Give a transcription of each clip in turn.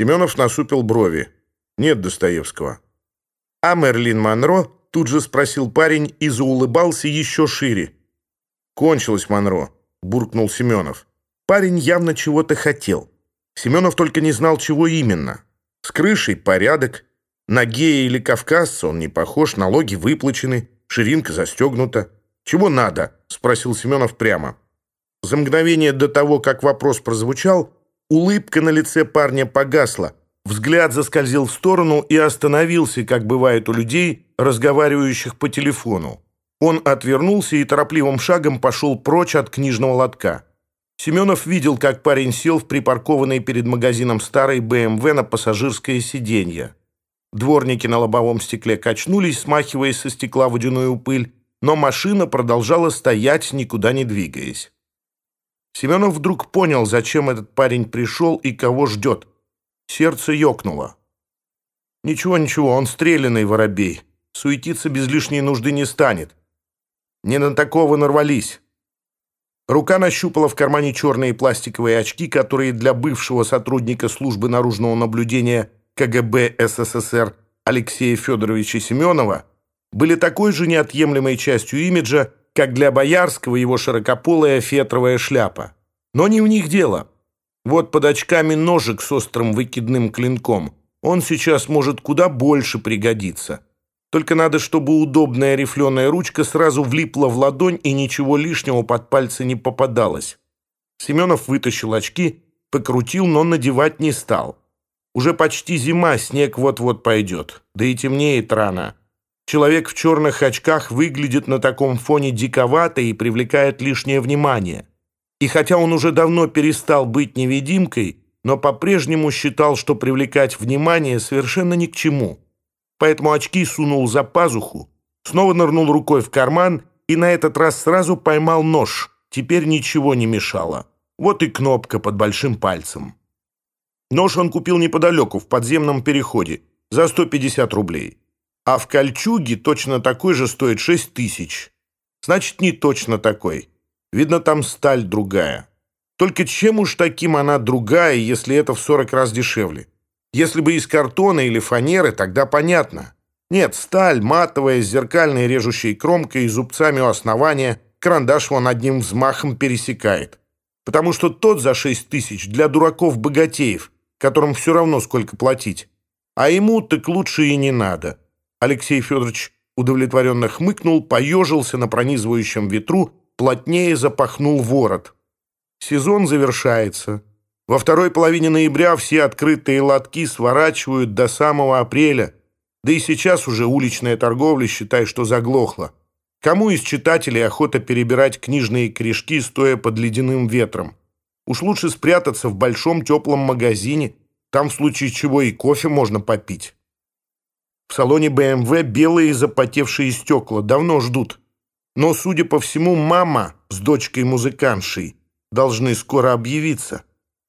Семенов насупил брови. «Нет Достоевского». «А Мерлин Монро?» — тут же спросил парень и заулыбался еще шире. «Кончилось Монро», — буркнул Семенов. Парень явно чего-то хотел. Семенов только не знал, чего именно. С крышей порядок. На гея или кавказца он не похож, налоги выплачены, ширинка застегнута. «Чего надо?» — спросил Семенов прямо. За мгновение до того, как вопрос прозвучал, Улыбка на лице парня погасла. Взгляд заскользил в сторону и остановился, как бывает у людей, разговаривающих по телефону. Он отвернулся и торопливым шагом пошел прочь от книжного лотка. Семенов видел, как парень сел в припаркованный перед магазином старой БМВ на пассажирское сиденье. Дворники на лобовом стекле качнулись, смахивая со стекла водяную пыль, но машина продолжала стоять, никуда не двигаясь. Семенов вдруг понял, зачем этот парень пришел и кого ждет. Сердце ёкнуло. Ничего, ничего, он стрелянный воробей. Суетиться без лишней нужды не станет. Не на такого нарвались. Рука нащупала в кармане черные пластиковые очки, которые для бывшего сотрудника службы наружного наблюдения КГБ СССР Алексея Федоровича Семенова были такой же неотъемлемой частью имиджа, как для Боярского его широкополая фетровая шляпа. Но не в них дело. Вот под очками ножик с острым выкидным клинком. Он сейчас может куда больше пригодиться. Только надо, чтобы удобная рифленая ручка сразу влипла в ладонь и ничего лишнего под пальцы не попадалось. Семенов вытащил очки, покрутил, но надевать не стал. Уже почти зима, снег вот-вот пойдет. Да и темнеет рано. Человек в черных очках выглядит на таком фоне диковато и привлекает лишнее внимание. И хотя он уже давно перестал быть невидимкой, но по-прежнему считал, что привлекать внимание совершенно ни к чему. Поэтому очки сунул за пазуху, снова нырнул рукой в карман и на этот раз сразу поймал нож. Теперь ничего не мешало. Вот и кнопка под большим пальцем. Нож он купил неподалеку, в подземном переходе, за 150 рублей. а в кольчуге точно такой же стоит 6 тысяч. Значит, не точно такой. Видно, там сталь другая. Только чем уж таким она другая, если это в 40 раз дешевле? Если бы из картона или фанеры, тогда понятно. Нет, сталь, матовая, с зеркальной режущей кромкой и зубцами у основания, карандаш вон одним взмахом пересекает. Потому что тот за 6 тысяч для дураков-богатеев, которым все равно сколько платить. А ему так лучше и не надо. Алексей Федорович удовлетворенно хмыкнул, поежился на пронизывающем ветру, плотнее запахнул ворот. Сезон завершается. Во второй половине ноября все открытые лотки сворачивают до самого апреля. Да и сейчас уже уличная торговля, считай, что заглохла. Кому из читателей охота перебирать книжные корешки, стоя под ледяным ветром? Уж лучше спрятаться в большом теплом магазине, там в случае чего и кофе можно попить. В салоне БМВ белые запотевшие стекла, давно ждут. Но, судя по всему, мама с дочкой-музыканшей должны скоро объявиться.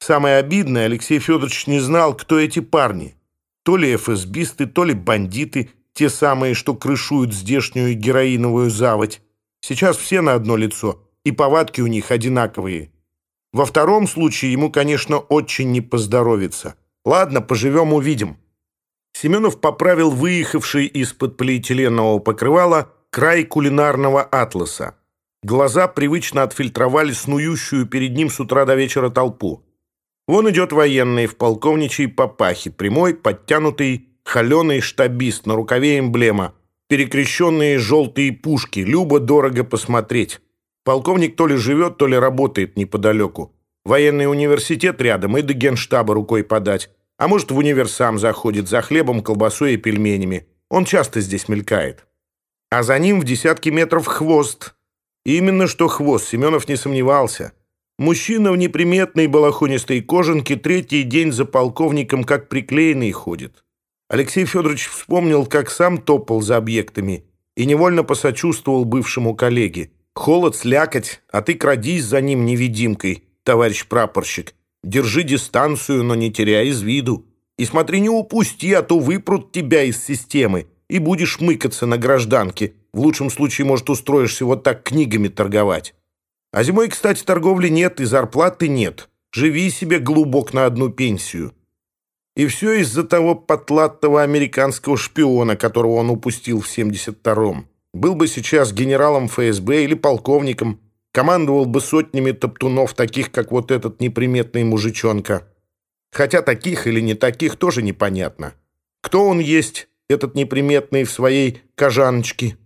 Самое обидное, Алексей Федорович не знал, кто эти парни. То ли ФСБисты, то ли бандиты, те самые, что крышуют здешнюю героиновую заводь. Сейчас все на одно лицо, и повадки у них одинаковые. Во втором случае ему, конечно, очень не поздоровится. Ладно, поживем-увидим. Семенов поправил выехавший из-под полиэтиленового покрывала край кулинарного атласа. Глаза привычно отфильтровали снующую перед ним с утра до вечера толпу. Вон идет военный в полковничьей папахе, прямой, подтянутый, холеный штабист на рукаве эмблема, перекрещенные желтые пушки, любо-дорого посмотреть. Полковник то ли живет, то ли работает неподалеку. Военный университет рядом и до генштаба рукой подать. А может, в универ сам заходит за хлебом, колбасой и пельменями. Он часто здесь мелькает. А за ним в десятки метров хвост. именно что хвост, Семенов не сомневался. Мужчина в неприметной балахонистой кожанке третий день за полковником как приклеенный ходит. Алексей Федорович вспомнил, как сам топал за объектами и невольно посочувствовал бывшему коллеге. Холод, слякоть, а ты крадись за ним невидимкой, товарищ прапорщик. держи дистанцию, но не теряй из виду. И смотри, не упусти, а то выпрут тебя из системы, и будешь мыкаться на гражданке. В лучшем случае, может, устроишься вот так книгами торговать. А зимой, кстати, торговли нет и зарплаты нет. Живи себе глубок на одну пенсию. И все из-за того потлатого американского шпиона, которого он упустил в 72-м. Был бы сейчас генералом ФСБ или полковником – командовал бы сотнями топтунов, таких, как вот этот неприметный мужичонка. Хотя таких или не таких тоже непонятно. Кто он есть, этот неприметный в своей кожаночке?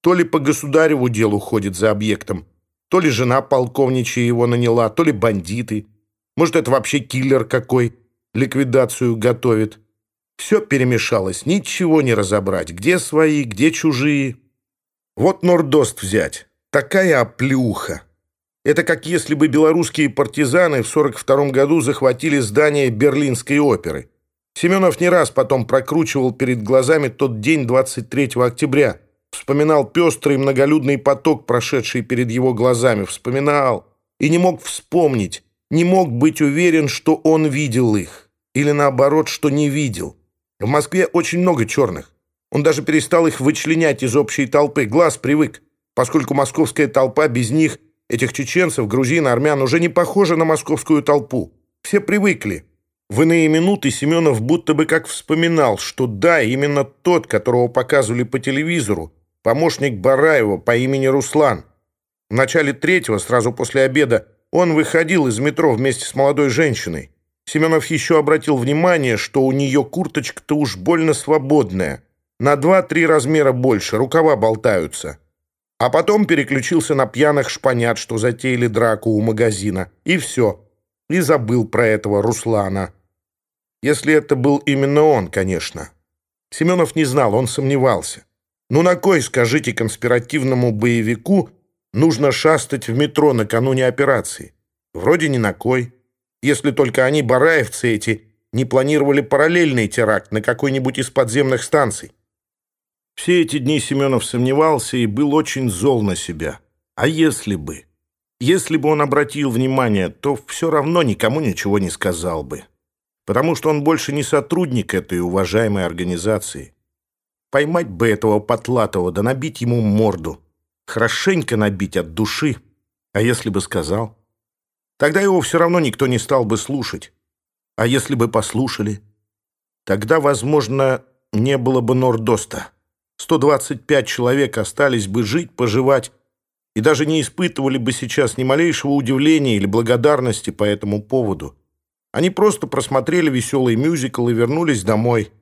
То ли по государеву делу ходит за объектом, то ли жена полковничья его наняла, то ли бандиты. Может, это вообще киллер какой, ликвидацию готовит. Все перемешалось, ничего не разобрать. Где свои, где чужие. Вот Нордост взять. такая оплюха! Это как если бы белорусские партизаны в 42 году захватили здание Берлинской оперы. Семенов не раз потом прокручивал перед глазами тот день 23 октября. Вспоминал пестрый многолюдный поток, прошедший перед его глазами. Вспоминал и не мог вспомнить, не мог быть уверен, что он видел их. Или наоборот, что не видел. В Москве очень много черных. Он даже перестал их вычленять из общей толпы. Глаз привык. поскольку московская толпа без них, этих чеченцев, грузин, армян, уже не похожа на московскую толпу. Все привыкли. В иные минуты Семенов будто бы как вспоминал, что да, именно тот, которого показывали по телевизору, помощник Бараева по имени Руслан. В начале третьего, сразу после обеда, он выходил из метро вместе с молодой женщиной. Семенов еще обратил внимание, что у нее курточка-то уж больно свободная. На два-три размера больше, рукава болтаются. А потом переключился на пьяных шпанят, что затеяли драку у магазина. И все. И забыл про этого Руслана. Если это был именно он, конечно. Семенов не знал, он сомневался. Ну на кой, скажите, конспиративному боевику нужно шастать в метро накануне операции? Вроде ни на кой. Если только они, бараевцы эти, не планировали параллельный теракт на какой-нибудь из подземных станций. Все эти дни Семенов сомневался и был очень зол на себя. А если бы? Если бы он обратил внимание, то все равно никому ничего не сказал бы. Потому что он больше не сотрудник этой уважаемой организации. Поймать бы этого потлатого, да набить ему морду. Хорошенько набить от души. А если бы сказал? Тогда его все равно никто не стал бы слушать. А если бы послушали? Тогда, возможно, не было бы Нордоста. 125 человек остались бы жить, поживать и даже не испытывали бы сейчас ни малейшего удивления или благодарности по этому поводу. Они просто просмотрели веселый мюзикл и вернулись домой.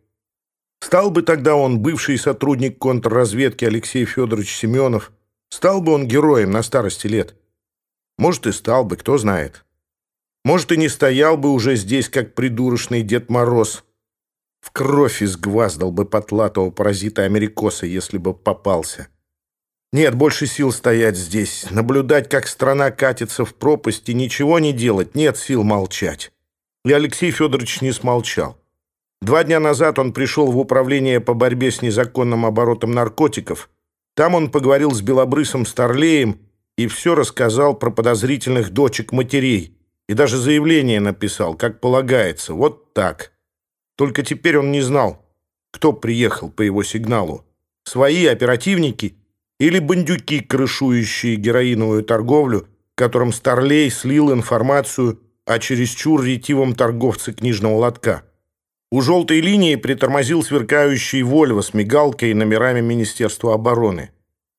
Стал бы тогда он, бывший сотрудник контрразведки Алексей Федорович Семенов, стал бы он героем на старости лет? Может, и стал бы, кто знает. Может, и не стоял бы уже здесь, как придурочный Дед Мороз, в кровь изгваздал бы потлатого паразита Америкоса, если бы попался. Нет больше сил стоять здесь, наблюдать, как страна катится в пропасть и ничего не делать, нет сил молчать. И Алексей Федорович не смолчал. Два дня назад он пришел в управление по борьбе с незаконным оборотом наркотиков. Там он поговорил с белобрысом Старлеем и все рассказал про подозрительных дочек матерей. И даже заявление написал, как полагается, вот так. Только теперь он не знал, кто приехал по его сигналу. Свои оперативники или бандюки, крышующие героиновую торговлю, которым Старлей слил информацию о чересчур ретивом торговце книжного лотка. У желтой линии притормозил сверкающий «Вольво» с мигалкой и номерами Министерства обороны.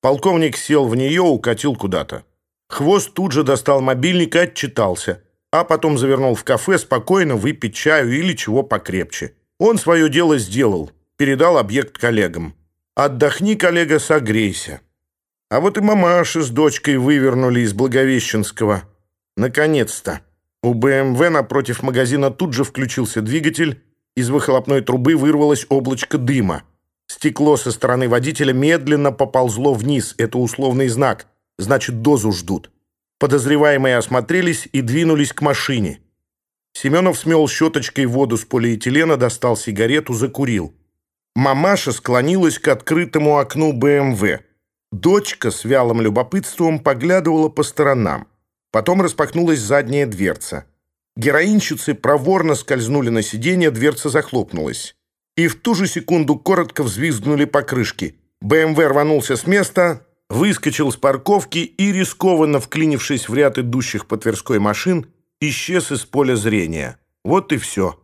Полковник сел в нее, укатил куда-то. Хвост тут же достал мобильник и отчитался – а потом завернул в кафе, спокойно выпить чаю или чего покрепче. Он свое дело сделал, передал объект коллегам. «Отдохни, коллега, согрейся». А вот и мамаши с дочкой вывернули из Благовещенского. Наконец-то. У БМВ напротив магазина тут же включился двигатель, из выхлопной трубы вырвалось облачко дыма. Стекло со стороны водителя медленно поползло вниз, это условный знак, значит, дозу ждут подозреваемые осмотрелись и двинулись к машине. Семенов смел щеточкой воду с полиэтилена, достал сигарету, закурил. Мамаша склонилась к открытому окну БМВ. Дочка с вялым любопытством поглядывала по сторонам. Потом распахнулась задняя дверца. Героинщицы проворно скользнули на сиденье, дверца захлопнулась. И в ту же секунду коротко взвизгнули покрышки. БМВ рванулся с места, выскочил с парковки и, рискованно вклинившись в ряд идущих по Тверской машин, исчез из поля зрения. Вот и все.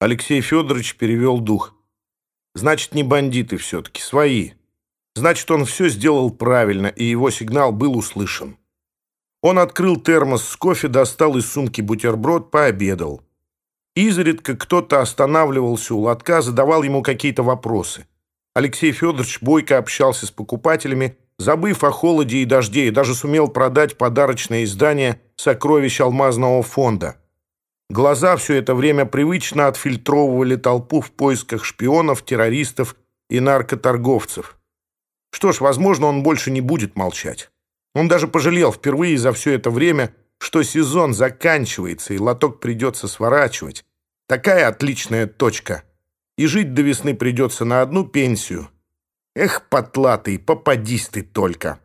Алексей Федорович перевел дух. Значит, не бандиты все-таки, свои. Значит, он все сделал правильно, и его сигнал был услышан. Он открыл термос с кофе, достал из сумки бутерброд, пообедал. Изредка кто-то останавливался у лотка, задавал ему какие-то вопросы. Алексей Федорович бойко общался с покупателями, забыв о холоде и дожде, и даже сумел продать подарочное издание «Сокровищ алмазного фонда». Глаза все это время привычно отфильтровывали толпу в поисках шпионов, террористов и наркоторговцев. Что ж, возможно, он больше не будет молчать. Он даже пожалел впервые за все это время, что сезон заканчивается и лоток придется сворачивать. Такая отличная точка. И жить до весны придется на одну пенсию. Эх, потлатый, попадись ты только!»